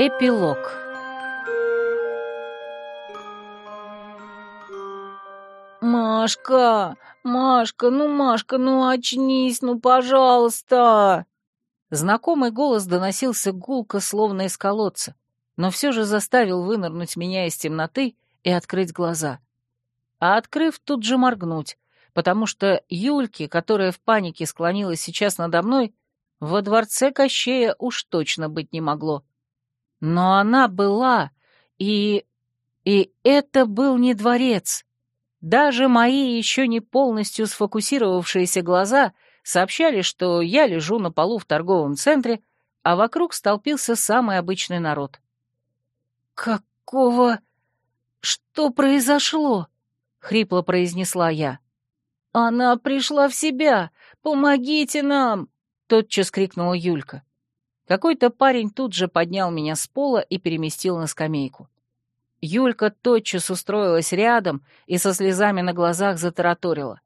Эпилог «Машка! Машка! Ну, Машка, ну очнись, ну, пожалуйста!» Знакомый голос доносился гулко, словно из колодца, но все же заставил вынырнуть меня из темноты и открыть глаза. А открыв, тут же моргнуть, потому что Юльки, которая в панике склонилась сейчас надо мной, во дворце Кощея уж точно быть не могло. Но она была, и... и это был не дворец. Даже мои еще не полностью сфокусировавшиеся глаза сообщали, что я лежу на полу в торговом центре, а вокруг столпился самый обычный народ. «Какого... что произошло?» — хрипло произнесла я. «Она пришла в себя! Помогите нам!» — тотчас крикнула Юлька. Какой-то парень тут же поднял меня с пола и переместил на скамейку. Юлька тотчас устроилась рядом и со слезами на глазах затараторила.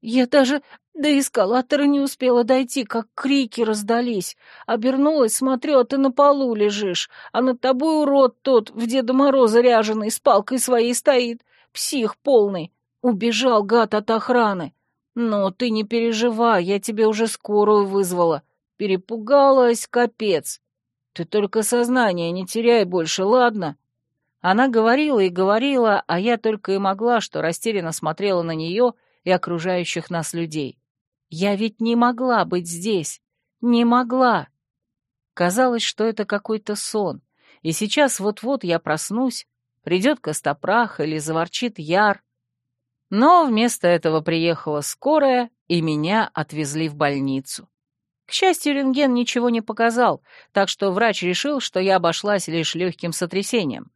«Я даже до эскалатора не успела дойти, как крики раздались. Обернулась, смотрю, а ты на полу лежишь, а над тобой урод тот, в Деда Мороза ряженый, с палкой своей стоит, псих полный. Убежал гад от охраны. Но ты не переживай, я тебе уже скорую вызвала. Перепугалась, капец. Ты только сознание не теряй больше, ладно?» Она говорила и говорила, а я только и могла, что растерянно смотрела на нее и окружающих нас людей. Я ведь не могла быть здесь. Не могла. Казалось, что это какой-то сон, и сейчас вот-вот я проснусь, придет Костопрах или заворчит Яр. Но вместо этого приехала скорая, и меня отвезли в больницу. К счастью, рентген ничего не показал, так что врач решил, что я обошлась лишь легким сотрясением.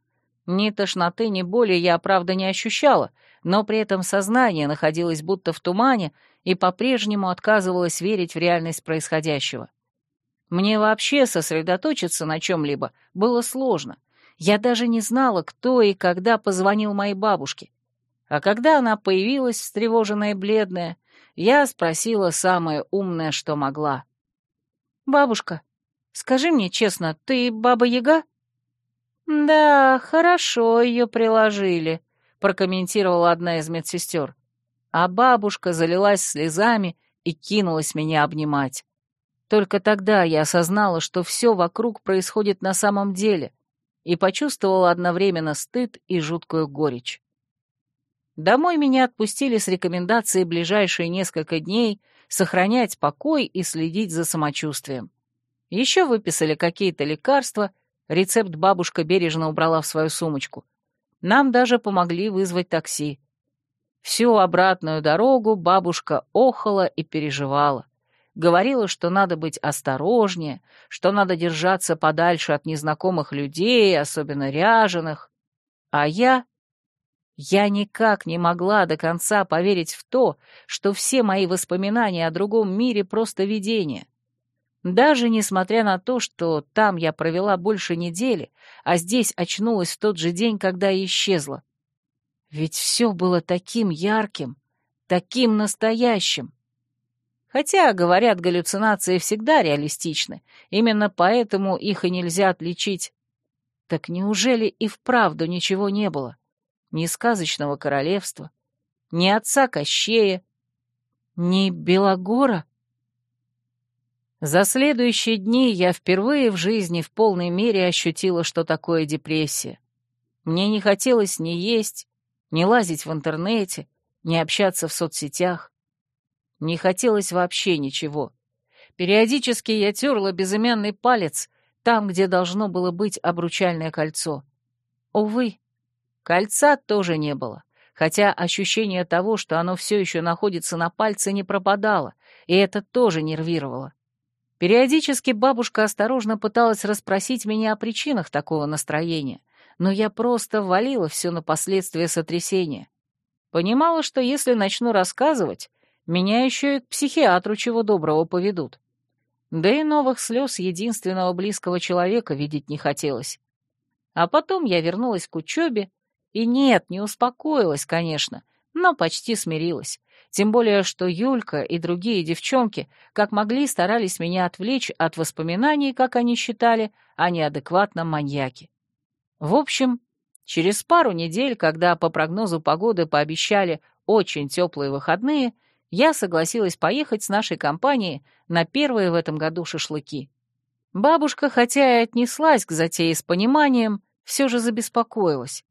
Ни тошноты, ни боли я, правда, не ощущала, но при этом сознание находилось будто в тумане и по-прежнему отказывалось верить в реальность происходящего. Мне вообще сосредоточиться на чем-либо было сложно. Я даже не знала, кто и когда позвонил моей бабушке. А когда она появилась, встревоженная и бледная, я спросила самое умное, что могла. «Бабушка, скажи мне честно, ты баба-яга?» «Да, хорошо ее приложили», — прокомментировала одна из медсестер. А бабушка залилась слезами и кинулась меня обнимать. Только тогда я осознала, что все вокруг происходит на самом деле, и почувствовала одновременно стыд и жуткую горечь. Домой меня отпустили с рекомендацией ближайшие несколько дней сохранять покой и следить за самочувствием. Еще выписали какие-то лекарства — Рецепт бабушка бережно убрала в свою сумочку. Нам даже помогли вызвать такси. Всю обратную дорогу бабушка охала и переживала. Говорила, что надо быть осторожнее, что надо держаться подальше от незнакомых людей, особенно ряженых. А я... Я никак не могла до конца поверить в то, что все мои воспоминания о другом мире — просто видение. Даже несмотря на то, что там я провела больше недели, а здесь очнулась в тот же день, когда и исчезла. Ведь все было таким ярким, таким настоящим. Хотя, говорят, галлюцинации всегда реалистичны, именно поэтому их и нельзя отличить. Так неужели и вправду ничего не было? Ни сказочного королевства, ни отца Кощея, ни Белогора? За следующие дни я впервые в жизни в полной мере ощутила, что такое депрессия. Мне не хотелось ни есть, ни лазить в интернете, ни общаться в соцсетях. Не хотелось вообще ничего. Периодически я терла безымянный палец там, где должно было быть обручальное кольцо. Увы, кольца тоже не было, хотя ощущение того, что оно все еще находится на пальце, не пропадало, и это тоже нервировало. Периодически бабушка осторожно пыталась расспросить меня о причинах такого настроения, но я просто валила все на последствия сотрясения. Понимала, что если начну рассказывать, меня еще и к психиатру чего доброго поведут. Да и новых слез единственного близкого человека видеть не хотелось. А потом я вернулась к учебе, и нет, не успокоилась, конечно, но почти смирилась. Тем более, что Юлька и другие девчонки, как могли, старались меня отвлечь от воспоминаний, как они считали, о неадекватном маньяке. В общем, через пару недель, когда по прогнозу погоды пообещали очень теплые выходные, я согласилась поехать с нашей компанией на первые в этом году шашлыки. Бабушка, хотя и отнеслась к затее с пониманием, все же забеспокоилась.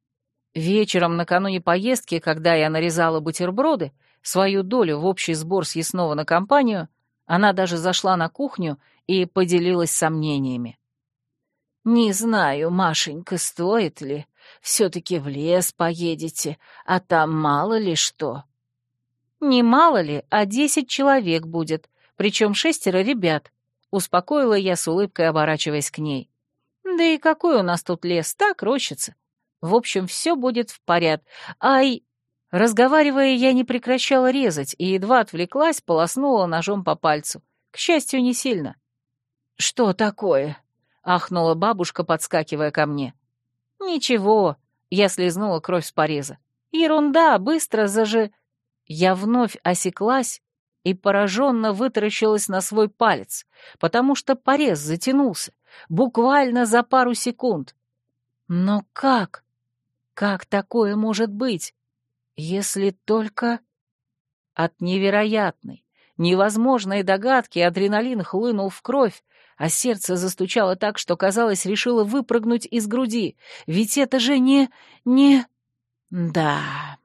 Вечером накануне поездки, когда я нарезала бутерброды, свою долю в общий сбор съестного на компанию, она даже зашла на кухню и поделилась сомнениями. «Не знаю, Машенька, стоит ли. Все-таки в лес поедете, а там мало ли что». «Не мало ли, а десять человек будет, причем шестеро ребят», — успокоила я с улыбкой, оборачиваясь к ней. «Да и какой у нас тут лес, так рощица. В общем, все будет в порядке. Ай...» Разговаривая, я не прекращала резать и едва отвлеклась, полоснула ножом по пальцу. К счастью, не сильно. «Что такое?» — ахнула бабушка, подскакивая ко мне. «Ничего», — я слезнула кровь с пореза. «Ерунда, быстро зажи...» Я вновь осеклась и пораженно вытаращилась на свой палец, потому что порез затянулся, буквально за пару секунд. Но как? Как такое может быть? Если только... От невероятной, невозможной догадки адреналин хлынул в кровь, а сердце застучало так, что, казалось, решило выпрыгнуть из груди. Ведь это же не... не... Да,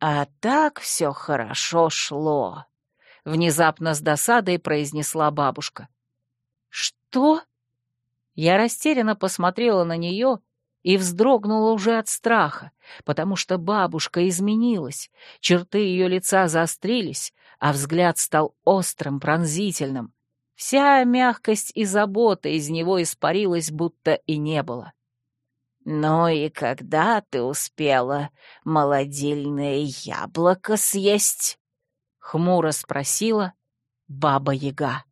а так все хорошо шло. Внезапно с досадой произнесла бабушка. «Что?» Я растерянно посмотрела на нее и вздрогнула уже от страха, потому что бабушка изменилась, черты ее лица заострились, а взгляд стал острым, пронзительным. Вся мягкость и забота из него испарилась, будто и не было. «Ну и когда ты успела молодильное яблоко съесть?» — хмуро спросила Баба-Яга.